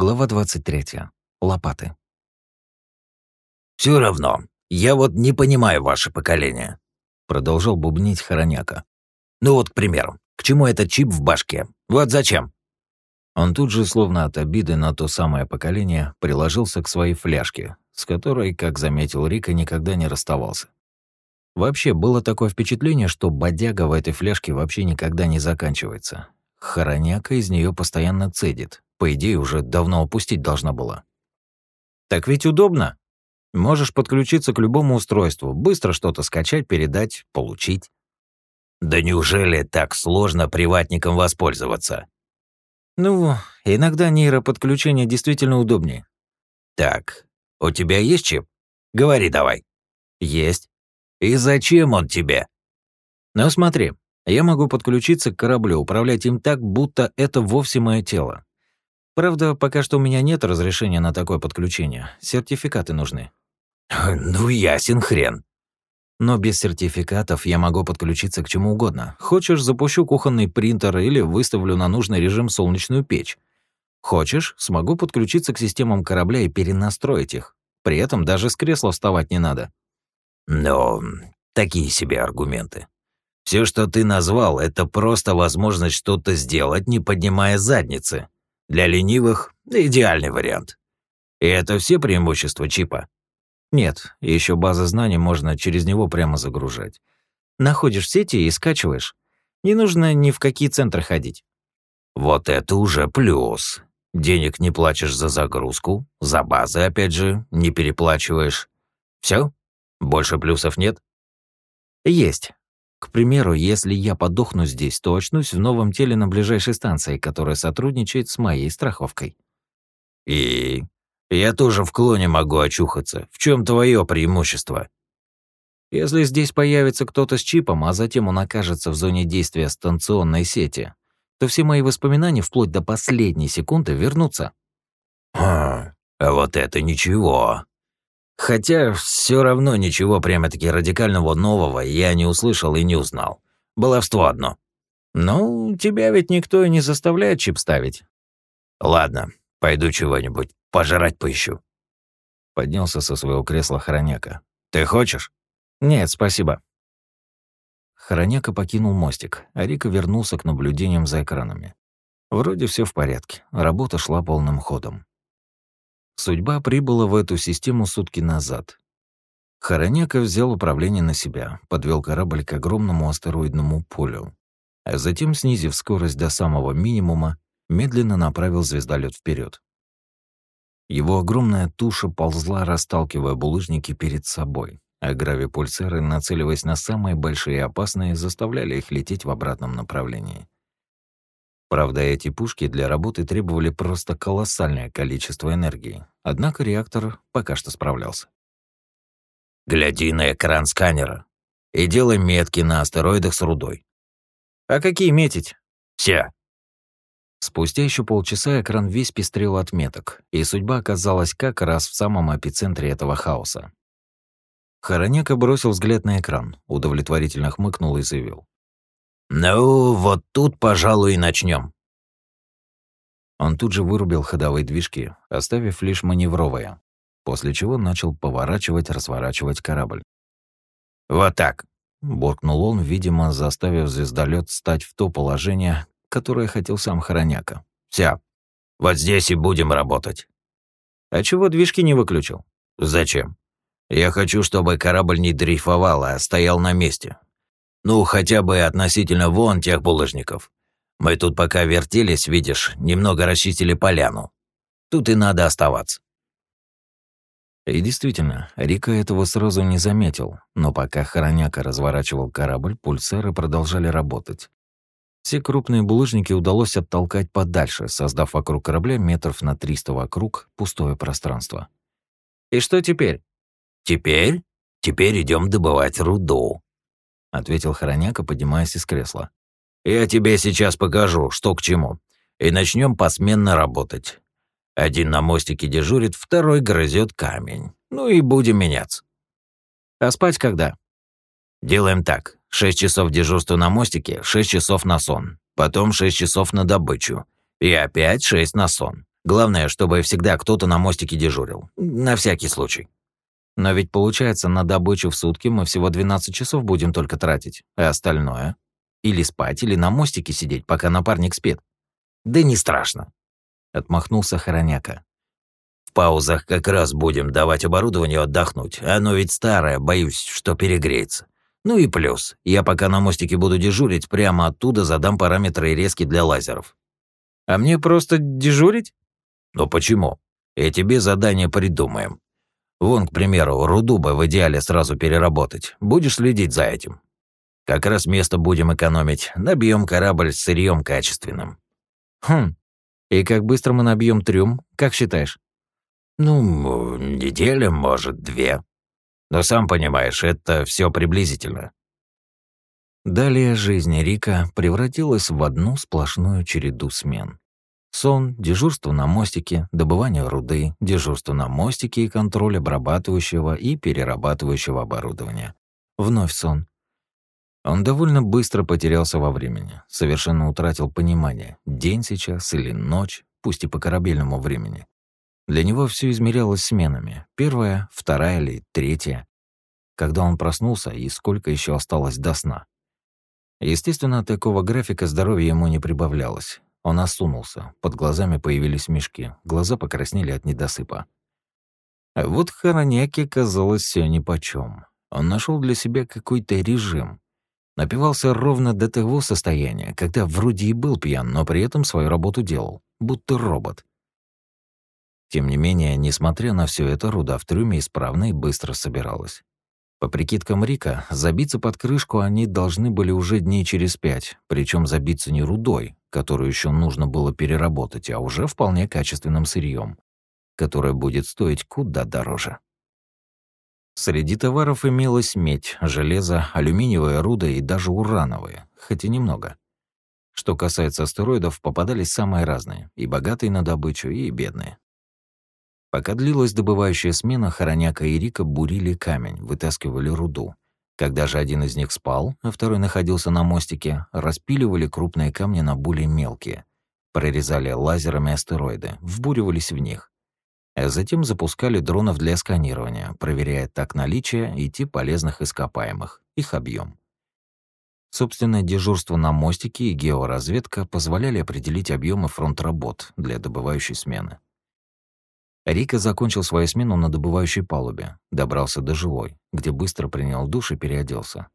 Глава 23. Лопаты. Все равно, я вот не понимаю ваше поколение», — продолжал бубнить Хороняка. «Ну вот, к примеру, к чему этот чип в башке? Вот зачем?» Он тут же, словно от обиды на то самое поколение, приложился к своей фляжке, с которой, как заметил Рика, никогда не расставался. Вообще, было такое впечатление, что бодяга в этой фляжке вообще никогда не заканчивается. Хороняка из нее постоянно цедит, по идее, уже давно опустить должна была. Так ведь удобно. Можешь подключиться к любому устройству, быстро что-то скачать, передать, получить. Да неужели так сложно приватникам воспользоваться? Ну, иногда нейроподключение действительно удобнее. Так, у тебя есть чип? Говори давай. Есть. И зачем он тебе? Ну смотри, я могу подключиться к кораблю, управлять им так, будто это вовсе мое тело. Правда, пока что у меня нет разрешения на такое подключение. Сертификаты нужны. Ну, ясен хрен. Но без сертификатов я могу подключиться к чему угодно. Хочешь, запущу кухонный принтер или выставлю на нужный режим солнечную печь. Хочешь, смогу подключиться к системам корабля и перенастроить их. При этом даже с кресла вставать не надо. Но такие себе аргументы. Все, что ты назвал, это просто возможность что-то сделать, не поднимая задницы. Для ленивых — идеальный вариант. И это все преимущества чипа? Нет, еще база знаний можно через него прямо загружать. Находишь сети и скачиваешь. Не нужно ни в какие центры ходить. Вот это уже плюс. Денег не платишь за загрузку, за базы, опять же, не переплачиваешь. Все? Больше плюсов нет? Есть. К примеру, если я подохну здесь, то очнусь в новом теле на ближайшей станции, которая сотрудничает с моей страховкой. И я тоже в клоне могу очухаться. В чем твое преимущество? Если здесь появится кто-то с чипом, а затем он окажется в зоне действия станционной сети, то все мои воспоминания вплоть до последней секунды вернутся. А, а вот это ничего. Хотя все равно ничего прямо-таки радикального нового я не услышал и не узнал. Баловство одно. Ну, тебя ведь никто и не заставляет чип ставить. Ладно, пойду чего-нибудь пожрать поищу. Поднялся со своего кресла Хороняка. Ты хочешь? Нет, спасибо. Хороняка покинул мостик, а Рика вернулся к наблюдениям за экранами. Вроде все в порядке, работа шла полным ходом. Судьба прибыла в эту систему сутки назад. Хороняка взял управление на себя, подвел корабль к огромному астероидному полю, а затем, снизив скорость до самого минимума, медленно направил звездолет вперед. Его огромная туша ползла, расталкивая булыжники перед собой, а гравипульсары, нацеливаясь на самые большие и опасные, заставляли их лететь в обратном направлении. Правда, эти пушки для работы требовали просто колоссальное количество энергии, однако реактор пока что справлялся. «Гляди на экран сканера и делай метки на астероидах с рудой». «А какие метить?» «Все». Спустя еще полчаса экран весь пестрел от меток, и судьба оказалась как раз в самом эпицентре этого хаоса. Хороняка бросил взгляд на экран, удовлетворительно хмыкнул и заявил. «Ну, вот тут, пожалуй, и начнем. Он тут же вырубил ходовые движки, оставив лишь маневровые, после чего начал поворачивать, разворачивать корабль. «Вот так», — буркнул он, видимо, заставив звездолет стать в то положение, которое хотел сам Хороняка. «Вся. Вот здесь и будем работать». «А чего движки не выключил?» «Зачем? Я хочу, чтобы корабль не дрейфовал, а стоял на месте. Ну, хотя бы относительно вон тех булыжников. Мы тут пока вертелись, видишь, немного расчистили поляну. Тут и надо оставаться. И действительно, Рика этого сразу не заметил, но пока Хороняка разворачивал корабль, пульсары продолжали работать. Все крупные булыжники удалось оттолкать подальше, создав вокруг корабля метров на 300 вокруг пустое пространство. «И что теперь?» «Теперь? Теперь идем добывать руду», — ответил Хороняка, поднимаясь из кресла. «Я тебе сейчас покажу, что к чему, и начнем посменно работать. Один на мостике дежурит, второй грызет камень. Ну и будем меняться». «А спать когда?» «Делаем так. Шесть часов дежурства на мостике, шесть часов на сон. Потом шесть часов на добычу. И опять шесть на сон. Главное, чтобы всегда кто-то на мостике дежурил. На всякий случай. Но ведь получается, на добычу в сутки мы всего 12 часов будем только тратить, а остальное? Или спать, или на мостике сидеть, пока напарник спит. Да не страшно. Отмахнулся Хороняка. В паузах как раз будем давать оборудованию отдохнуть. Оно ведь старое, боюсь, что перегреется. Ну и плюс, я пока на мостике буду дежурить, прямо оттуда задам параметры и резки для лазеров. А мне просто дежурить? Но почему? И тебе задание придумаем. Вон, к примеру, руду бы в идеале сразу переработать. Будешь следить за этим. Как раз место будем экономить. Набьем корабль с сырьем качественным. Хм. И как быстро мы набьем трюм, как считаешь? Ну, неделя, может, две. Но сам понимаешь, это все приблизительно. Далее жизнь Рика превратилась в одну сплошную череду смен. Сон, дежурство на мостике, добывание руды, дежурство на мостике и контроль обрабатывающего и перерабатывающего оборудования. Вновь сон. Он довольно быстро потерялся во времени, совершенно утратил понимание, день сейчас или ночь, пусть и по корабельному времени. Для него все измерялось сменами. Первая, вторая или третья. Когда он проснулся и сколько еще осталось до сна. Естественно, от такого графика здоровья ему не прибавлялось. Он осунулся, под глазами появились мешки, глаза покраснели от недосыпа. А вот Хороняке казалось все нипочем. Он нашел для себя какой-то режим. Напивался ровно до того состояния, когда вроде и был пьян, но при этом свою работу делал, будто робот. Тем не менее, несмотря на все это, руда в трюме исправно и быстро собиралась. По прикидкам Рика, забиться под крышку они должны были уже дней через пять, причем забиться не рудой, которую еще нужно было переработать, а уже вполне качественным сырьем, которое будет стоить куда дороже. Среди товаров имелась медь, железо, алюминиевая руда и даже урановые, хоть и немного. Что касается астероидов, попадались самые разные, и богатые на добычу, и бедные. Пока длилась добывающая смена, Хороняка и Рика бурили камень, вытаскивали руду. Когда же один из них спал, а второй находился на мостике, распиливали крупные камни на более мелкие, прорезали лазерами астероиды, вбуривались в них. А затем запускали дронов для сканирования, проверяя так наличие и тип полезных ископаемых, их объем. Собственное дежурство на мостике и георазведка позволяли определить объемы фронт работ для добывающей смены. Рика закончил свою смену на добывающей палубе, добрался до жилой, где быстро принял душ и переоделся.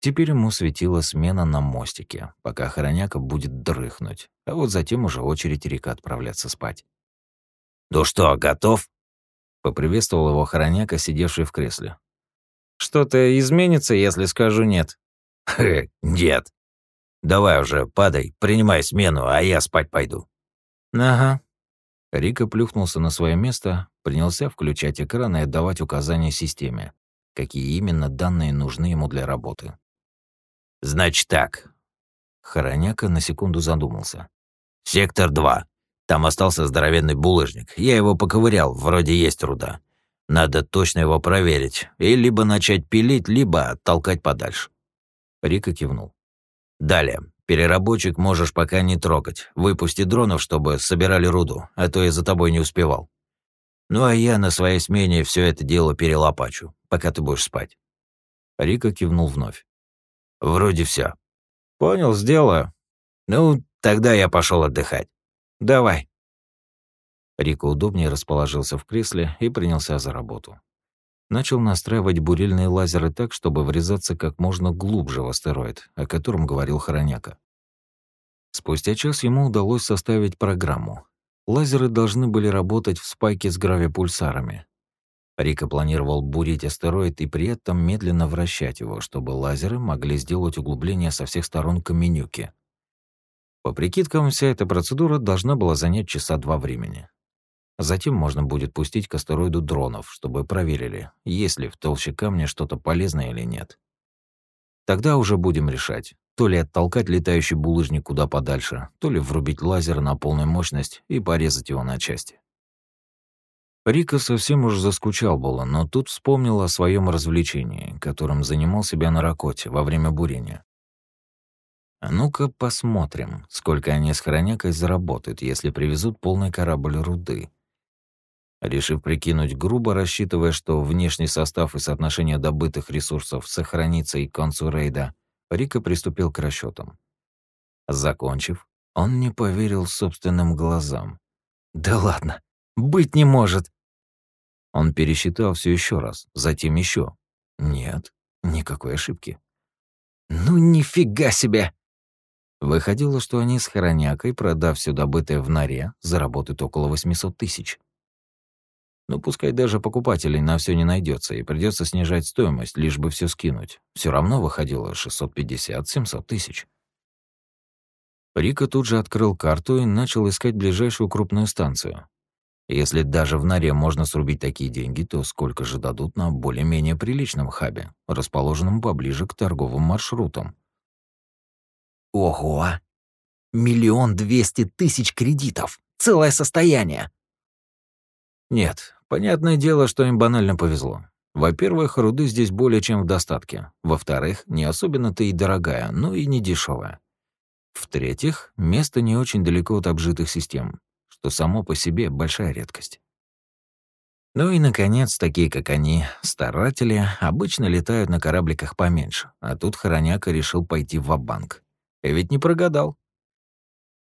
Теперь ему светила смена на мостике, пока Хороняка будет дрыхнуть, а вот затем уже очередь Рика отправляться спать. «Ну что, готов?» — поприветствовал его Хороняка, сидевший в кресле. «Что-то изменится, если скажу нет?» «Хе, нет. Давай уже, падай, принимай смену, а я спать пойду». «Ага», Рика плюхнулся на свое место, принялся включать экран и отдавать указания системе, какие именно данные нужны ему для работы. «Значит так». Хороняка на секунду задумался. «Сектор 2. Там остался здоровенный булыжник. Я его поковырял, вроде есть руда. Надо точно его проверить. И либо начать пилить, либо оттолкать подальше». Рика кивнул. «Далее. Переработчик можешь пока не трогать. Выпусти дронов, чтобы собирали руду, а то я за тобой не успевал. Ну а я на своей смене все это дело перелопачу, пока ты будешь спать». Рика кивнул вновь. «Вроде все. «Понял, сделаю». «Ну, тогда я пошел отдыхать». «Давай». Рика удобнее расположился в кресле и принялся за работу. Начал настраивать бурильные лазеры так, чтобы врезаться как можно глубже в астероид, о котором говорил Хороняка. Спустя час ему удалось составить программу. Лазеры должны были работать в спайке с гравипульсарами. Рика планировал бурить астероид и при этом медленно вращать его, чтобы лазеры могли сделать углубление со всех сторон каменюки. По прикидкам, вся эта процедура должна была занять часа два времени. Затем можно будет пустить к астероиду дронов, чтобы проверили, есть ли в толще камня что-то полезное или нет. Тогда уже будем решать, то ли оттолкать летающий булыжник куда подальше, то ли врубить лазер на полную мощность и порезать его на части. Рика совсем уж заскучал было, но тут вспомнил о своем развлечении, которым занимал себя на Ракоте во время бурения. Ну-ка посмотрим, сколько они с хронякой заработают, если привезут полный корабль руды. Решив прикинуть грубо, рассчитывая, что внешний состав и соотношение добытых ресурсов сохранится и к концу рейда, Рика приступил к расчетам. Закончив, он не поверил собственным глазам. «Да ладно, быть не может!» Он пересчитал все еще раз, затем еще. Нет, никакой ошибки. «Ну нифига себе!» Выходило, что они с Хоронякой, продав все добытое в норе, заработают около 800 тысяч. Ну, пускай даже покупателей на все не найдется и придется снижать стоимость, лишь бы все скинуть. Все равно выходило 650-700 тысяч. Рика тут же открыл карту и начал искать ближайшую крупную станцию. Если даже в норе можно срубить такие деньги, то сколько же дадут на более-менее приличном хабе, расположенном поближе к торговым маршрутам? Ого! Миллион двести тысяч кредитов! Целое состояние! Нет, понятное дело, что им банально повезло. Во-первых, руды здесь более чем в достатке. Во-вторых, не особенно-то и дорогая, но и не дешевая. В-третьих, место не очень далеко от обжитых систем, что само по себе большая редкость. Ну и, наконец, такие, как они, старатели, обычно летают на корабликах поменьше, а тут Хороняка решил пойти в банк и ведь не прогадал.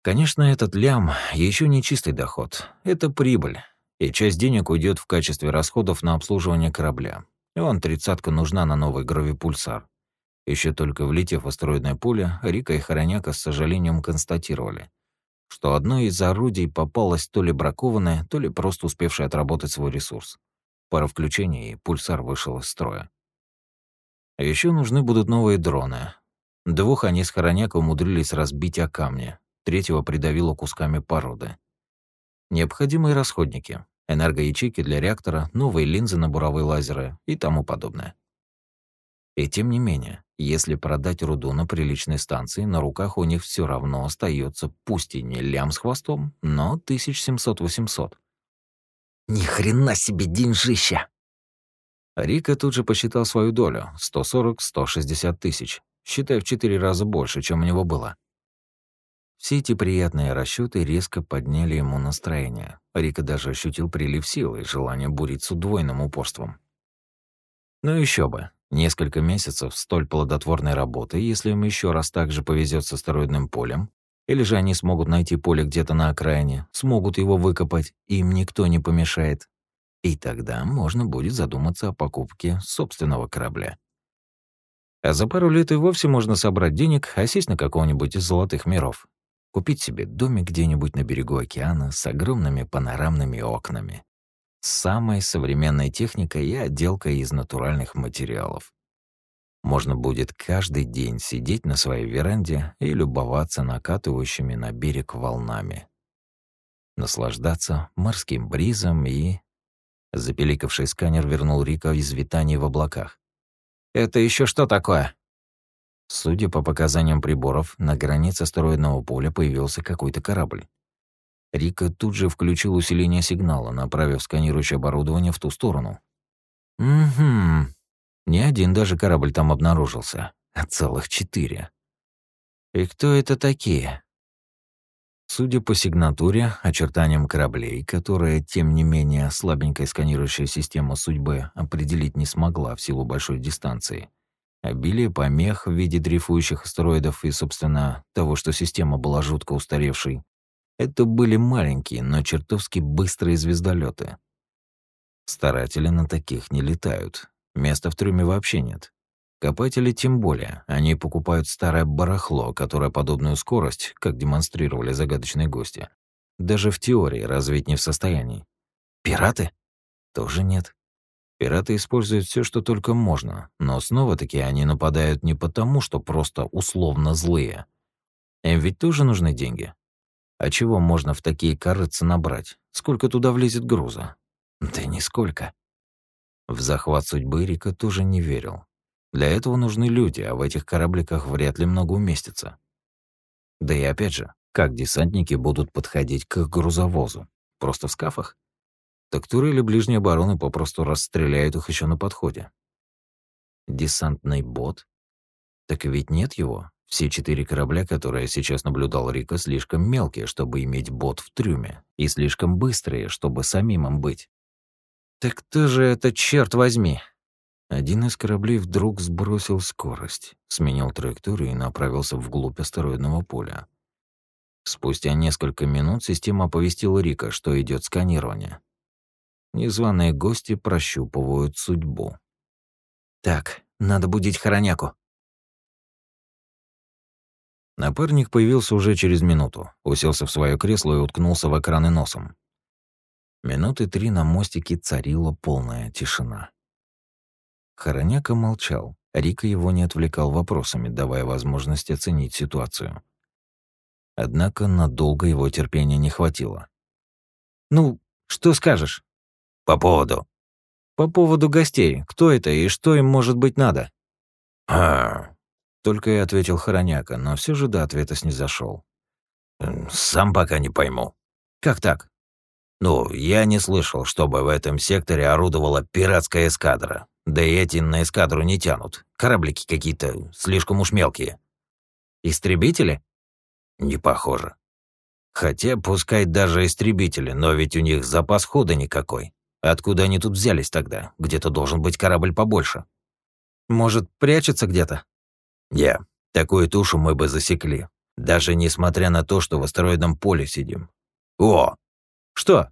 Конечно, этот лям еще не чистый доход. Это прибыль. И часть денег уйдет в качестве расходов на обслуживание корабля. И он тридцатка нужна на новый гравипульсар. Еще только влетев в астероидное поле, Рика и Хороняка с сожалением констатировали, что одно из орудий попалось то ли бракованное, то ли просто успевшее отработать свой ресурс. Пара включений, и пульсар вышел из строя. Еще нужны будут новые дроны, Двух они с Хороняка умудрились разбить о камни, третьего придавило кусками породы. Необходимые расходники, энергоячейки для реактора, новые линзы на буровые лазеры и тому подобное. И тем не менее, если продать руду на приличной станции, на руках у них все равно остается, пусть и не лям с хвостом, но 1700-800. Ни хрена себе деньжища! Рика тут же посчитал свою долю — 140-160 тысяч, считай в четыре раза больше, чем у него было. Все эти приятные расчеты резко подняли ему настроение. Рика даже ощутил прилив силы и желание бурить с удвоенным упорством. Ну еще бы. Несколько месяцев столь плодотворной работы, если им еще раз так же повезет с астероидным полем, или же они смогут найти поле где-то на окраине, смогут его выкопать, им никто не помешает. И тогда можно будет задуматься о покупке собственного корабля. А за пару лет и вовсе можно собрать денег, а сесть на какого-нибудь из золотых миров. Купить себе домик где-нибудь на берегу океана с огромными панорамными окнами. С самой современной техникой и отделкой из натуральных материалов. Можно будет каждый день сидеть на своей веранде и любоваться накатывающими на берег волнами. Наслаждаться морским бризом и... Запеликавший сканер вернул Рика из витаний в облаках. Это еще что такое? Судя по показаниям приборов, на границе астероидного поля появился какой-то корабль. Рика тут же включил усиление сигнала, направив сканирующее оборудование в ту сторону. Угу. Ни один даже корабль там обнаружился, а целых четыре. И кто это такие? Судя по сигнатуре, очертаниям кораблей, которые, тем не менее, слабенькая сканирующая система судьбы определить не смогла в силу большой дистанции, обилие помех в виде дрейфующих астероидов и, собственно, того, что система была жутко устаревшей, это были маленькие, но чертовски быстрые звездолеты. Старатели на таких не летают. Места в трюме вообще нет. Копатели тем более. Они покупают старое барахло, которое подобную скорость, как демонстрировали загадочные гости, даже в теории развить не в состоянии. Пираты? Тоже нет. Пираты используют все, что только можно, но снова-таки они нападают не потому, что просто условно злые. Им ведь тоже нужны деньги. А чего можно в такие корыца набрать? Сколько туда влезет груза? Да нисколько. В захват судьбы Рика тоже не верил. Для этого нужны люди, а в этих корабликах вряд ли много уместится. Да и опять же, как десантники будут подходить к грузовозу? Просто в скафах? Так турели ближней обороны попросту расстреляют их еще на подходе. Десантный бот? Так ведь нет его. Все четыре корабля, которые сейчас наблюдал Рика, слишком мелкие, чтобы иметь бот в трюме, и слишком быстрые, чтобы самим им быть. Так кто же это, черт возьми? Один из кораблей вдруг сбросил скорость, сменил траекторию и направился вглубь астероидного поля. Спустя несколько минут система оповестила Рика, что идет сканирование. Незваные гости прощупывают судьбу. «Так, надо будить Хороняку», Напарник появился уже через минуту, уселся в свое кресло и уткнулся в экраны носом. Минуты три на мостике царила полная тишина. Хороняка молчал, Рика его не отвлекал вопросами, давая возможность оценить ситуацию. Однако надолго его терпения не хватило. «Ну, что скажешь?» «По поводу?» «По поводу гостей. Кто это и что им, может быть, надо?» «А, только и ответил Хороняка, но все же до ответа снизошел. «Сам пока не пойму». «Как так?» «Ну, я не слышал, чтобы в этом секторе орудовала пиратская эскадра. Да и эти на эскадру не тянут. Кораблики какие-то слишком уж мелкие». «Истребители?» «Не похоже. Хотя, пускай даже истребители, но ведь у них запас хода никакой. Откуда они тут взялись тогда? Где-то должен быть корабль побольше». «Может, прячется где-то?» Я. Такую тушу мы бы засекли. Даже несмотря на то, что в астероидном поле сидим. О! Что?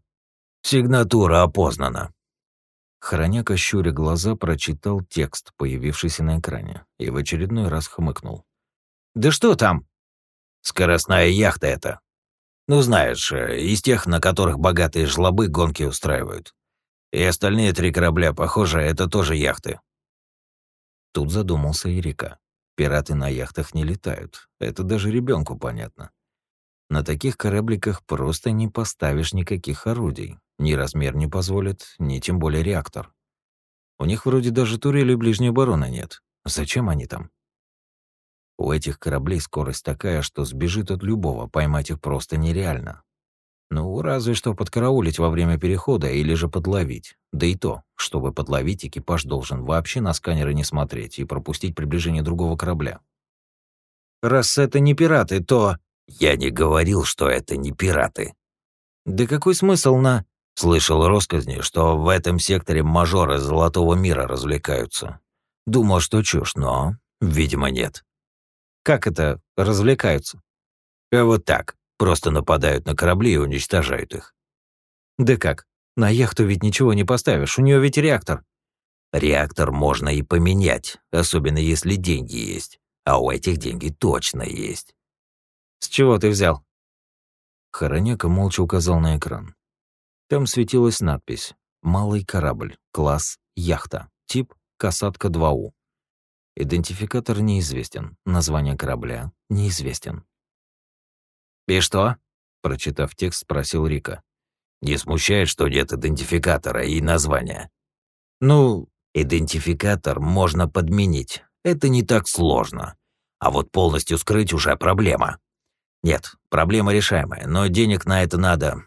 Сигнатура опознана. Хороняка, щуря глаза, прочитал текст, появившийся на экране, и в очередной раз хмыкнул. «Да что там?» «Скоростная яхта это. Ну, знаешь, э, из тех, на которых богатые жлобы гонки устраивают. И остальные три корабля, похоже, это тоже яхты». Тут задумался Эрика. Пираты на яхтах не летают. Это даже ребенку понятно. На таких корабликах просто не поставишь никаких орудий. Ни размер не позволит, ни тем более реактор. У них вроде даже турели ближней обороны нет. Зачем они там? У этих кораблей скорость такая, что сбежит от любого, поймать их просто нереально. Ну, разве что подкараулить во время перехода или же подловить. Да и то, чтобы подловить, экипаж должен вообще на сканеры не смотреть и пропустить приближение другого корабля. Раз это не пираты, то... Я не говорил, что это не пираты. Да какой смысл на... Слышал россказни, что в этом секторе мажоры Золотого мира развлекаются. Думал, что чушь, но, видимо, нет. Как это развлекаются? А вот так. Просто нападают на корабли и уничтожают их. Да как? На яхту ведь ничего не поставишь, у нее ведь реактор. Реактор можно и поменять, особенно если деньги есть. А у этих деньги точно есть. С чего ты взял? Хороняка молча указал на экран. Там светилась надпись «Малый корабль, класс яхта, тип касатка 2У». Идентификатор неизвестен, название корабля неизвестен. «И что?» — прочитав текст, спросил Рика. «Не смущает, что нет идентификатора и названия?» «Ну...» «Идентификатор можно подменить. Это не так сложно. А вот полностью скрыть уже проблема. Нет, проблема решаемая, но денег на это надо.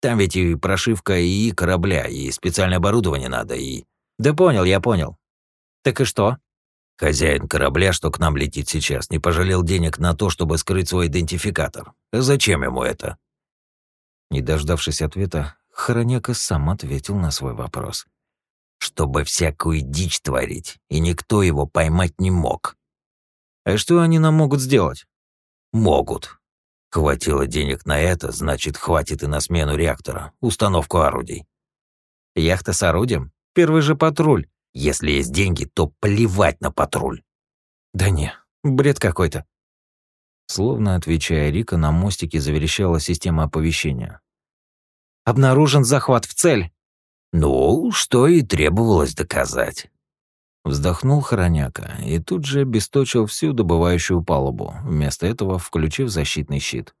Там ведь и прошивка и корабля, и специальное оборудование надо, и...» «Да понял, я понял. Так и что?» Хозяин корабля, что к нам летит сейчас, не пожалел денег на то, чтобы скрыть свой идентификатор. Зачем ему это? Не дождавшись ответа, Хороняка сам ответил на свой вопрос. Чтобы всякую дичь творить, и никто его поймать не мог. А что они нам могут сделать? Могут. Хватило денег на это, значит, хватит и на смену реактора, установку орудий. Яхта с орудием? Первый же патруль. Если есть деньги, то плевать на патруль. Да не, бред какой-то. Словно отвечая Рика, на мостике заверещала система оповещения. «Обнаружен захват в цель!» «Ну, что и требовалось доказать». Вздохнул Хороняка и тут же обесточил всю добывающую палубу, вместо этого включив защитный щит.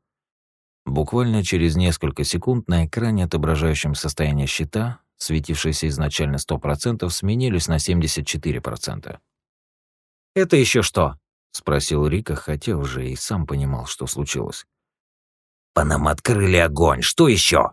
Буквально через несколько секунд на экране, отображающем состояние щита, светившиеся изначально 100%, сменились на 74%. «Это еще что?» — спросил Рика, хотя уже и сам понимал, что случилось. «По нам открыли огонь. Что еще?